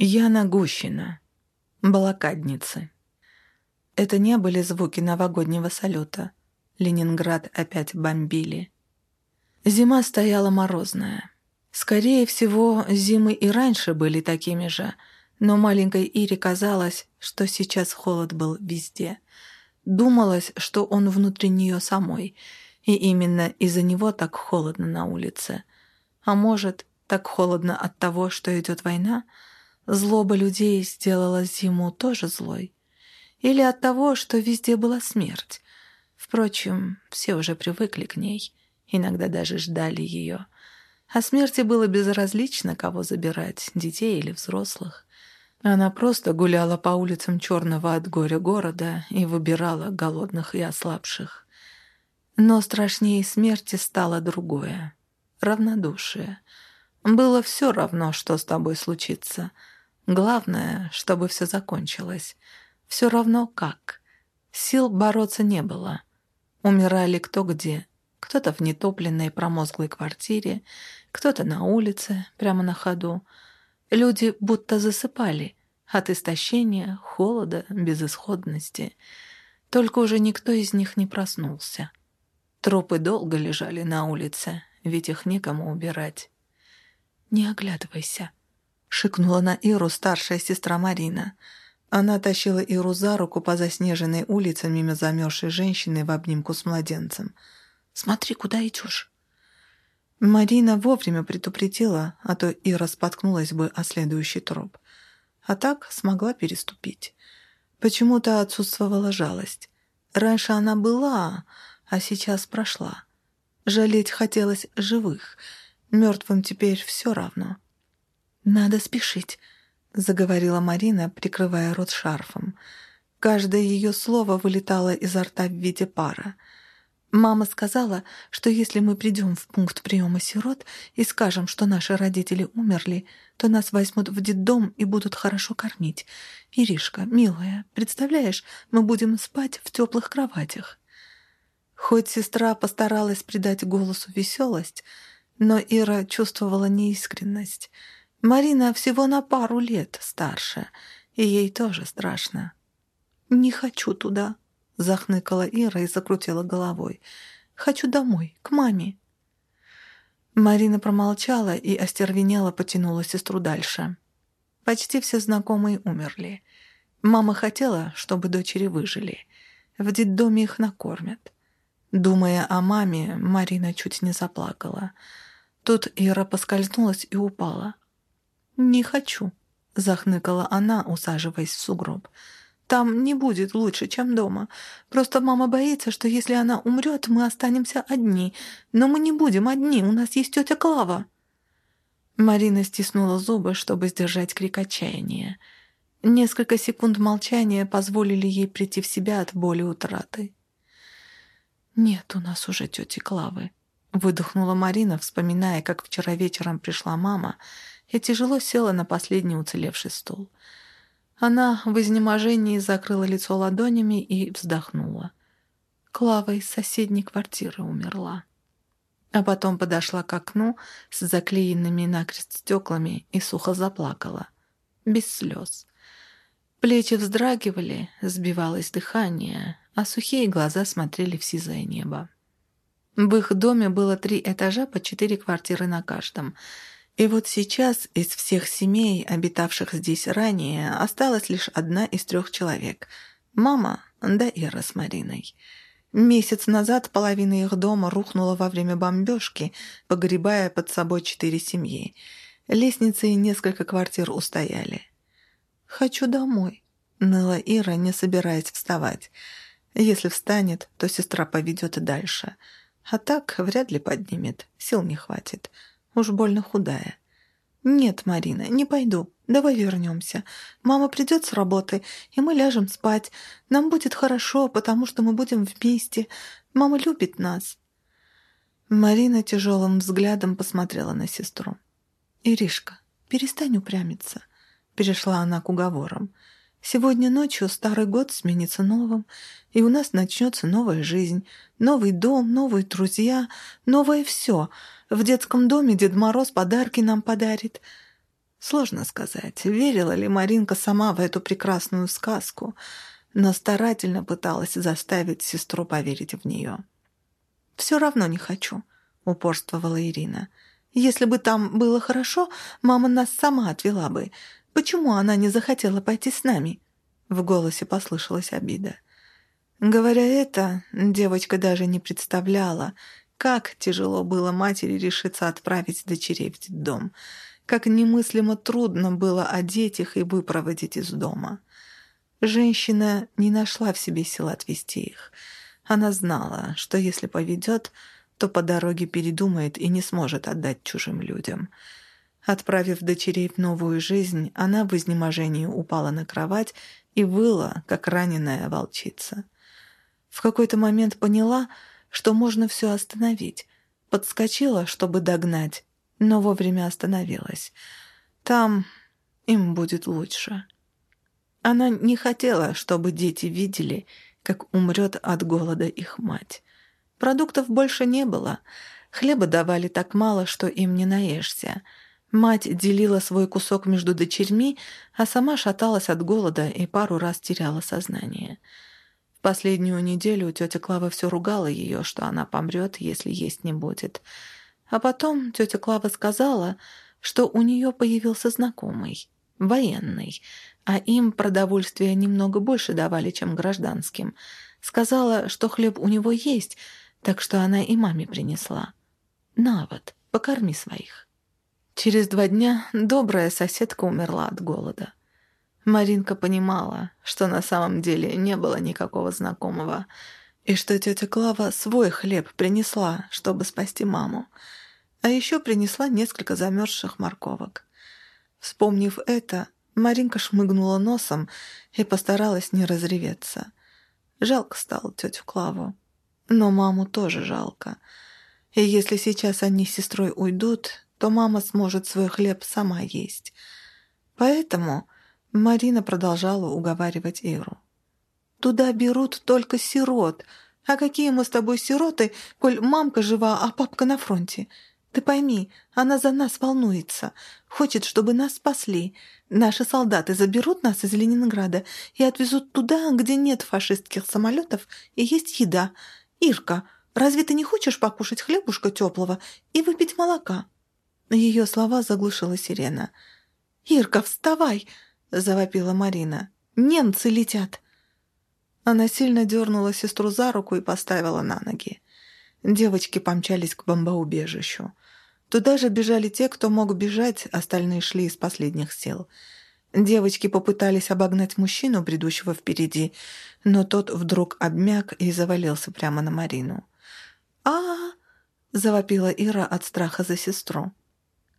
Яна Гущина. Блокадницы. Это не были звуки новогоднего салюта. Ленинград опять бомбили. Зима стояла морозная. Скорее всего, зимы и раньше были такими же, но маленькой Ире казалось, что сейчас холод был везде. Думалось, что он внутри нее самой, и именно из-за него так холодно на улице. А может, так холодно от того, что идет война — Злоба людей сделала зиму тоже злой. Или от того, что везде была смерть. Впрочем, все уже привыкли к ней, иногда даже ждали ее. А смерти было безразлично, кого забирать, детей или взрослых. Она просто гуляла по улицам черного от горя города и выбирала голодных и ослабших. Но страшнее смерти стало другое — равнодушие. Было все равно, что с тобой случится — Главное, чтобы все закончилось. Все равно как. Сил бороться не было. Умирали кто где. Кто-то в нетопленной промозглой квартире, кто-то на улице, прямо на ходу. Люди будто засыпали от истощения, холода, безысходности. Только уже никто из них не проснулся. Трупы долго лежали на улице, ведь их некому убирать. «Не оглядывайся», — шикнула на Иру старшая сестра Марина. Она тащила Иру за руку по заснеженной улице мимо замерзшей женщины в обнимку с младенцем. «Смотри, куда идешь?» Марина вовремя предупредила, а то Ира споткнулась бы о следующий троп. А так смогла переступить. Почему-то отсутствовала жалость. Раньше она была, а сейчас прошла. Жалеть хотелось живых, мертвым теперь все равно. «Надо спешить», — заговорила Марина, прикрывая рот шарфом. Каждое ее слово вылетало изо рта в виде пара. «Мама сказала, что если мы придем в пункт приема сирот и скажем, что наши родители умерли, то нас возьмут в детдом и будут хорошо кормить. Иришка, милая, представляешь, мы будем спать в теплых кроватях». Хоть сестра постаралась придать голосу веселость, но Ира чувствовала неискренность — Марина всего на пару лет старше, и ей тоже страшно. «Не хочу туда», — захныкала Ира и закрутила головой. «Хочу домой, к маме». Марина промолчала и остервенела потянула сестру дальше. Почти все знакомые умерли. Мама хотела, чтобы дочери выжили. В детдоме их накормят. Думая о маме, Марина чуть не заплакала. Тут Ира поскользнулась и упала. «Не хочу», — захныкала она, усаживаясь в сугроб. «Там не будет лучше, чем дома. Просто мама боится, что если она умрет, мы останемся одни. Но мы не будем одни, у нас есть тетя Клава». Марина стиснула зубы, чтобы сдержать крик отчаяния. Несколько секунд молчания позволили ей прийти в себя от боли утраты. «Нет у нас уже тети Клавы», — выдохнула Марина, вспоминая, как вчера вечером пришла мама и тяжело села на последний уцелевший стул. Она в изнеможении закрыла лицо ладонями и вздохнула. Клава из соседней квартиры умерла. А потом подошла к окну с заклеенными накрест стеклами и сухо заплакала. Без слез. Плечи вздрагивали, сбивалось дыхание, а сухие глаза смотрели в сизое небо. В их доме было три этажа по четыре квартиры на каждом — и вот сейчас из всех семей, обитавших здесь ранее, осталась лишь одна из трех человек. Мама, да Ира с Мариной. Месяц назад половина их дома рухнула во время бомбежки, погребая под собой четыре семьи. Лестницы и несколько квартир устояли. «Хочу домой», — ныла Ира, не собираясь вставать. Если встанет, то сестра поведет дальше. А так вряд ли поднимет, сил не хватит. Уж больно худая. «Нет, Марина, не пойду. Давай вернемся. Мама придет с работы, и мы ляжем спать. Нам будет хорошо, потому что мы будем вместе. Мама любит нас». Марина тяжелым взглядом посмотрела на сестру. «Иришка, перестань упрямиться», — перешла она к уговорам. Сегодня ночью старый год сменится новым, и у нас начнется новая жизнь, новый дом, новые друзья, новое все. В детском доме Дед Мороз подарки нам подарит. Сложно сказать, верила ли Маринка сама в эту прекрасную сказку, но старательно пыталась заставить сестру поверить в нее. «Все равно не хочу», — упорствовала Ирина. «Если бы там было хорошо, мама нас сама отвела бы. Почему она не захотела пойти с нами?» В голосе послышалась обида. Говоря это, девочка даже не представляла, как тяжело было матери решиться отправить дочерей в детдом, как немыслимо трудно было одеть их и выпроводить из дома. Женщина не нашла в себе сил отвести их. Она знала, что если поведет, то по дороге передумает и не сможет отдать чужим людям. Отправив дочерей в новую жизнь, она в изнеможении упала на кровать и выла, как раненая волчица. В какой-то момент поняла, что можно все остановить. Подскочила, чтобы догнать, но вовремя остановилась. Там им будет лучше. Она не хотела, чтобы дети видели, как умрет от голода их мать. Продуктов больше не было. Хлеба давали так мало, что им не наешься. Мать делила свой кусок между дочерьми, а сама шаталась от голода и пару раз теряла сознание. Последнюю неделю тетя Клава все ругала ее, что она помрет, если есть не будет. А потом тетя Клава сказала, что у нее появился знакомый, военный, а им продовольствия немного больше давали, чем гражданским. Сказала, что хлеб у него есть, так что она и маме принесла. «На вот, покорми своих». Через два дня добрая соседка умерла от голода. Маринка понимала, что на самом деле не было никакого знакомого, и что тетя Клава свой хлеб принесла, чтобы спасти маму, а еще принесла несколько замерзших морковок. Вспомнив это, Маринка шмыгнула носом и постаралась не разреветься. Жалко стало тетю Клаву, но маму тоже жалко. И если сейчас они с сестрой уйдут, то мама сможет свой хлеб сама есть. Поэтому Марина продолжала уговаривать Иру. «Туда берут только сирот. А какие мы с тобой сироты, коль мамка жива, а папка на фронте? Ты пойми, она за нас волнуется, хочет, чтобы нас спасли. Наши солдаты заберут нас из Ленинграда и отвезут туда, где нет фашистских самолетов и есть еда. Ирка, разве ты не хочешь покушать хлебушка теплого и выпить молока?» Ее слова заглушила сирена. «Ирка, вставай!» — завопила Марина. «Немцы летят!» Она сильно дернула сестру за руку и поставила на ноги. Девочки помчались к бомбоубежищу. Туда же бежали те, кто мог бежать, остальные шли из последних сил. Девочки попытались обогнать мужчину, бредущего впереди, но тот вдруг обмяк и завалился прямо на Марину. а, -а, -а завопила Ира от страха за сестру.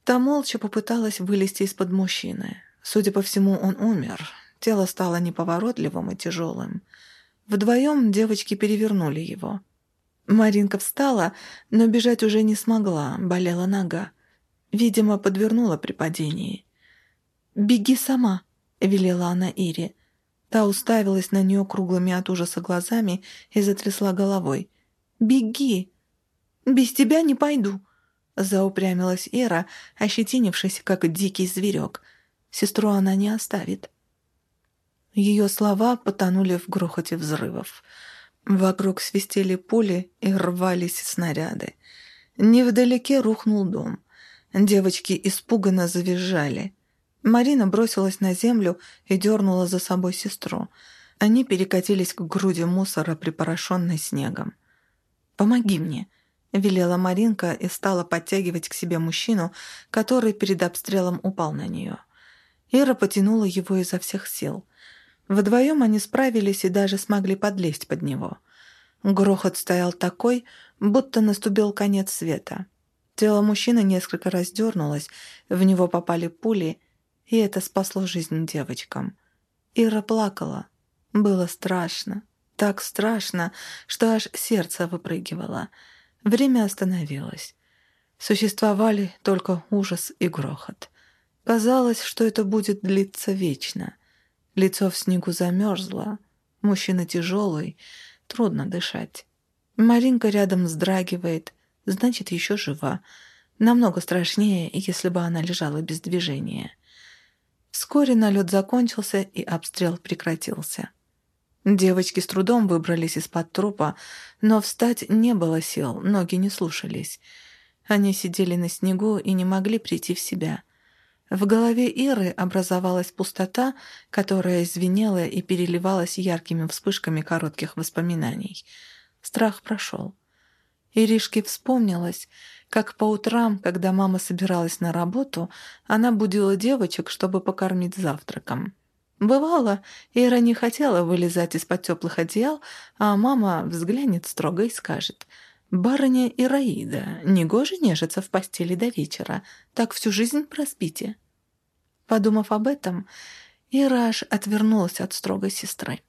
Та молча попыталась вылезти из-под мужчины. Судя по всему, он умер. Тело стало неповоротливым и тяжелым. Вдвоем девочки перевернули его. Маринка встала, но бежать уже не смогла, болела нога. Видимо, подвернула при падении. «Беги сама», — велела она Ире. Та уставилась на нее круглыми от ужаса глазами и затрясла головой. «Беги! Без тебя не пойду!» Заупрямилась Ира, ощетинившись, как дикий зверек — Сестру она не оставит. Ее слова потонули в грохоте взрывов. Вокруг свистели пули и рвались снаряды. Невдалеке рухнул дом. Девочки испуганно завизжали. Марина бросилась на землю и дернула за собой сестру. Они перекатились к груди мусора, припорошенной снегом. «Помоги мне», — велела Маринка и стала подтягивать к себе мужчину, который перед обстрелом упал на нее. Ира потянула его изо всех сил. Вдвоем они справились и даже смогли подлезть под него. Грохот стоял такой, будто наступил конец света. Тело мужчины несколько раз дернулось, в него попали пули, и это спасло жизнь девочкам. Ира плакала. Было страшно. Так страшно, что аж сердце выпрыгивало. Время остановилось. Существовали только ужас и грохот. Казалось, что это будет длиться вечно. Лицо в снегу замерзло, мужчина тяжелый, трудно дышать. Маринка рядом вздрагивает, значит, еще жива. Намного страшнее, если бы она лежала без движения. Вскоре налет закончился, и обстрел прекратился. Девочки с трудом выбрались из-под трупа, но встать не было сил, ноги не слушались. Они сидели на снегу и не могли прийти в себя. В голове Иры образовалась пустота, которая звенела и переливалась яркими вспышками коротких воспоминаний. Страх прошел. Иришке вспомнилось, как по утрам, когда мама собиралась на работу, она будила девочек, чтобы покормить завтраком. Бывало, Ира не хотела вылезать из-под теплых одеял, а мама взглянет строго и скажет «Барыня Ираида, негоже нежиться в постели до вечера, так всю жизнь проспите». Подумав об этом, Ираш отвернулась от строгой сестры.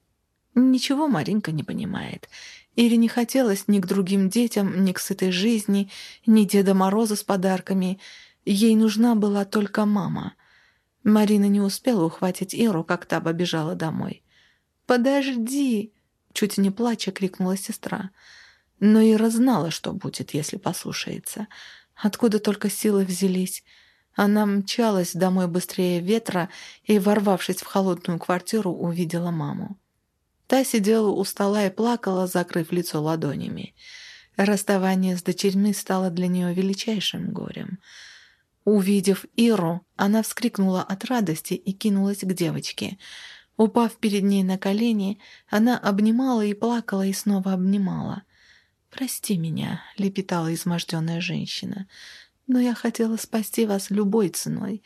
Ничего Маринка не понимает. Ире не хотелось ни к другим детям, ни к сытой жизни, ни Деда Мороза с подарками. Ей нужна была только мама. Марина не успела ухватить Иру, как та побежала домой. «Подожди!» — чуть не плача крикнула сестра. Но Ира знала, что будет, если послушается. Откуда только силы взялись — она мчалась домой быстрее ветра и, ворвавшись в холодную квартиру, увидела маму. Та сидела у стола и плакала, закрыв лицо ладонями. Расставание с дочерьми стало для нее величайшим горем. Увидев Иру, она вскрикнула от радости и кинулась к девочке. Упав перед ней на колени, она обнимала и плакала и снова обнимала. «Прости меня», — лепетала изможденная женщина но я хотела спасти вас любой ценой».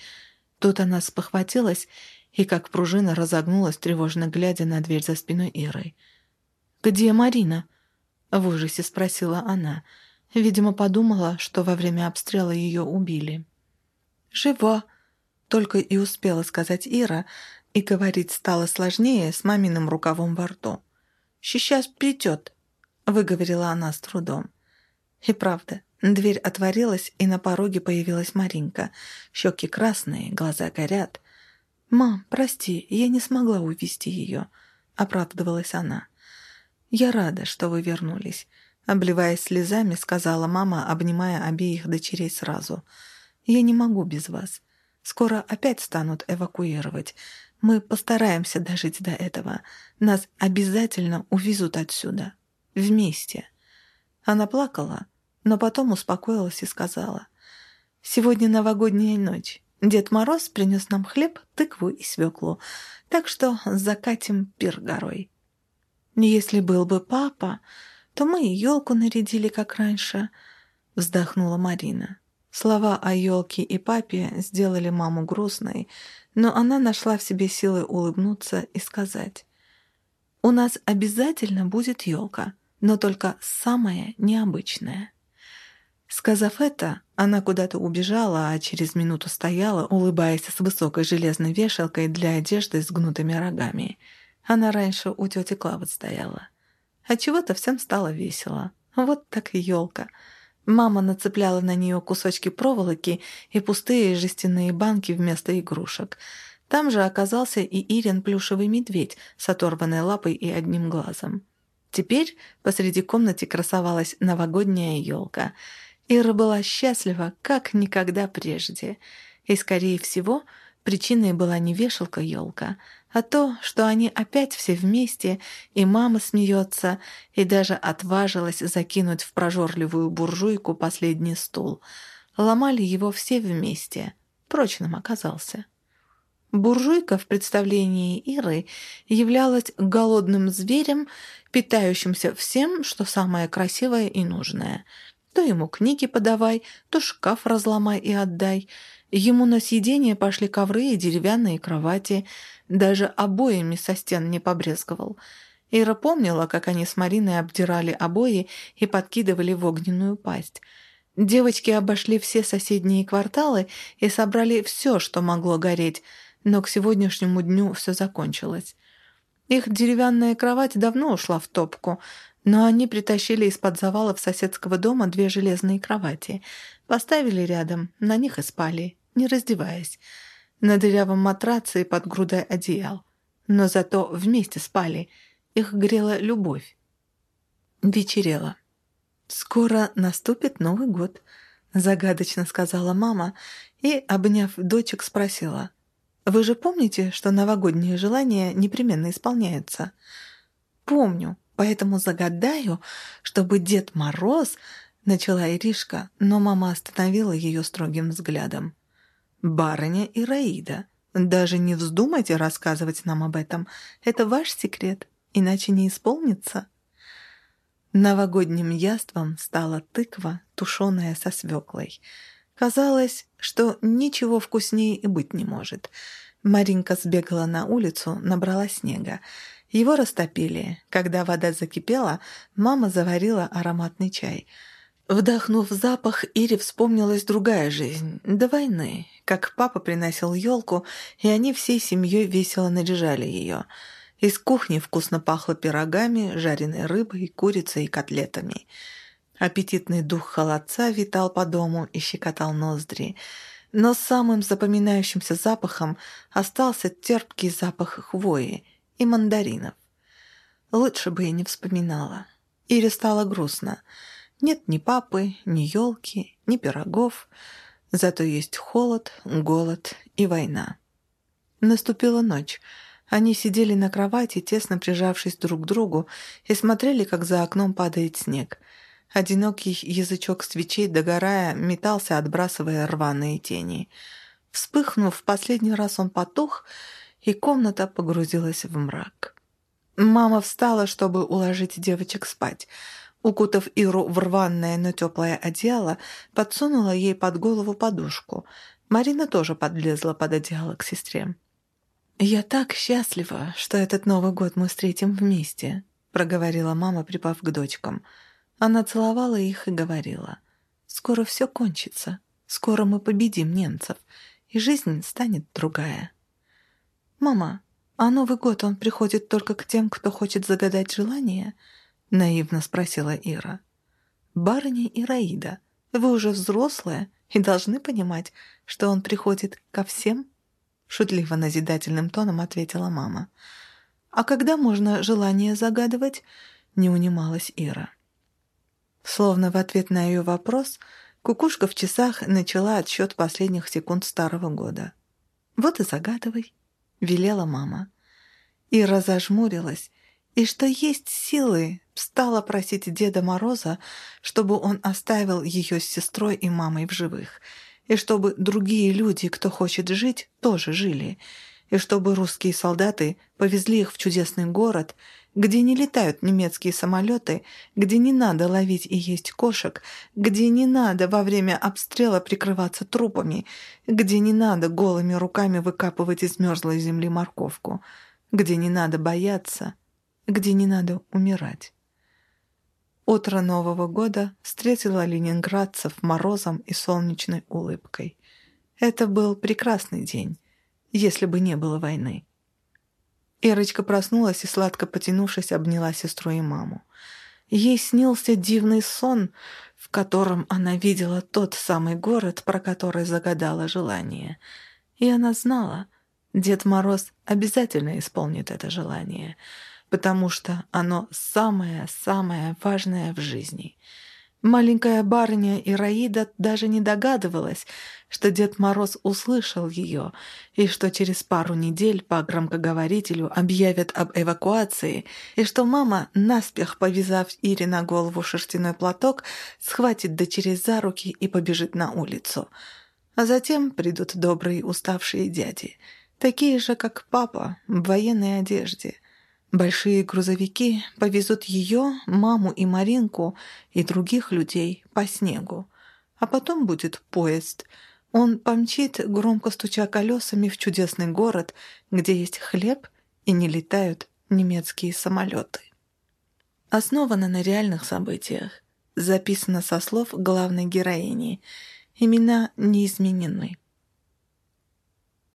Тут она спохватилась и, как пружина, разогнулась, тревожно глядя на дверь за спиной Иры. «Где Марина?» — в ужасе спросила она. Видимо, подумала, что во время обстрела ее убили. «Жива!» — только и успела сказать Ира, и говорить стало сложнее с маминым рукавом во рту. «Сейчас придет», — выговорила она с трудом. И правда, Дверь отворилась, и на пороге появилась Маринка. Щеки красные, глаза горят. «Мам, прости, я не смогла увести ее», — оправдывалась она. «Я рада, что вы вернулись», — обливаясь слезами, сказала мама, обнимая обеих дочерей сразу. «Я не могу без вас. Скоро опять станут эвакуировать. Мы постараемся дожить до этого. Нас обязательно увезут отсюда. Вместе». Она плакала, но потом успокоилась и сказала. «Сегодня новогодняя ночь. Дед Мороз принес нам хлеб, тыкву и свеклу, так что закатим пир горой. Если был бы папа, то мы и елку нарядили, как раньше», — вздохнула Марина. Слова о елке и папе сделали маму грустной, но она нашла в себе силы улыбнуться и сказать. «У нас обязательно будет елка, но только самая необычная». Сказав это, она куда-то убежала, а через минуту стояла, улыбаясь с высокой железной вешалкой для одежды с гнутыми рогами. Она раньше у тети Клавы стояла. А чего-то всем стало весело. Вот так и елка. Мама нацепляла на нее кусочки проволоки и пустые жестяные банки вместо игрушек. Там же оказался и Ирин плюшевый медведь с оторванной лапой и одним глазом. Теперь посреди комнаты красовалась новогодняя елка — Ира была счастлива, как никогда прежде. И, скорее всего, причиной была не вешалка-елка, а то, что они опять все вместе, и мама смеется, и даже отважилась закинуть в прожорливую буржуйку последний стул. Ломали его все вместе. Прочным оказался. Буржуйка в представлении Иры являлась голодным зверем, питающимся всем, что самое красивое и нужное — то ему книги подавай, то шкаф разломай и отдай. Ему на съедение пошли ковры и деревянные кровати. Даже обоями со стен не побрезговал. Ира помнила, как они с Мариной обдирали обои и подкидывали в огненную пасть. Девочки обошли все соседние кварталы и собрали все, что могло гореть, но к сегодняшнему дню все закончилось. Их деревянная кровать давно ушла в топку, но они притащили из-под завалов соседского дома две железные кровати, поставили рядом, на них и спали, не раздеваясь, на дырявом матраце и под грудой одеял. Но зато вместе спали, их грела любовь. Вечерело. «Скоро наступит Новый год», — загадочно сказала мама и, обняв дочек, спросила. Вы же помните, что новогодние желания непременно исполняются?» «Помню, поэтому загадаю, чтобы Дед Мороз...» Начала Иришка, но мама остановила ее строгим взглядом. «Барыня Ираида, даже не вздумайте рассказывать нам об этом. Это ваш секрет, иначе не исполнится». Новогодним яством стала тыква, тушеная со свеклой. Казалось, что ничего вкуснее и быть не может. Маринка сбегала на улицу, набрала снега. Его растопили. Когда вода закипела, мама заварила ароматный чай. Вдохнув запах, Ире вспомнилась другая жизнь, до войны, как папа приносил елку, и они всей семьей весело наряжали ее – из кухни вкусно пахло пирогами, жареной рыбой, курицей и котлетами. Аппетитный дух холодца витал по дому и щекотал ноздри. Но самым запоминающимся запахом остался терпкий запах хвои и мандаринов. Лучше бы я не вспоминала. Ире стало грустно. Нет ни папы, ни елки, ни пирогов. Зато есть холод, голод и война. Наступила ночь — они сидели на кровати, тесно прижавшись друг к другу, и смотрели, как за окном падает снег. Одинокий язычок свечей, догорая, метался, отбрасывая рваные тени. Вспыхнув, в последний раз он потух, и комната погрузилась в мрак. Мама встала, чтобы уложить девочек спать. Укутав Иру в рваное, но теплое одеяло, подсунула ей под голову подушку. Марина тоже подлезла под одеяло к сестре. «Я так счастлива, что этот Новый год мы встретим вместе», проговорила мама, припав к дочкам. Она целовала их и говорила. «Скоро все кончится. Скоро мы победим немцев, и жизнь станет другая». «Мама, а Новый год он приходит только к тем, кто хочет загадать желание?» наивно спросила Ира. «Барыня Ираида, вы уже взрослая и должны понимать, что он приходит ко всем?» Шутливо-назидательным тоном ответила мама. «А когда можно желание загадывать?» Не унималась Ира. Словно в ответ на ее вопрос, кукушка в часах начала отсчет последних секунд старого года. «Вот и загадывай», — велела мама. Ира зажмурилась, и что есть силы, стала просить Деда Мороза, чтобы он оставил ее с сестрой и мамой в живых — и чтобы другие люди, кто хочет жить, тоже жили, и чтобы русские солдаты повезли их в чудесный город, где не летают немецкие самолеты, где не надо ловить и есть кошек, где не надо во время обстрела прикрываться трупами, где не надо голыми руками выкапывать из мерзлой земли морковку, где не надо бояться, где не надо умирать. Утро Нового года встретило ленинградцев морозом и солнечной улыбкой. Это был прекрасный день, если бы не было войны. Ирочка проснулась и, сладко потянувшись, обняла сестру и маму. Ей снился дивный сон, в котором она видела тот самый город, про который загадала желание. И она знала, Дед Мороз обязательно исполнит это желание — потому что оно самое-самое важное в жизни. Маленькая барыня Ираида даже не догадывалась, что Дед Мороз услышал ее, и что через пару недель по громкоговорителю объявят об эвакуации, и что мама, наспех повязав Ире на голову шерстяной платок, схватит дочерей за руки и побежит на улицу. А затем придут добрые уставшие дяди, такие же, как папа, в военной одежде – Большие грузовики повезут ее, маму и Маринку и других людей по снегу. А потом будет поезд. Он помчит, громко стуча колесами, в чудесный город, где есть хлеб и не летают немецкие самолеты. Основано на реальных событиях. Записано со слов главной героини. Имена не изменены.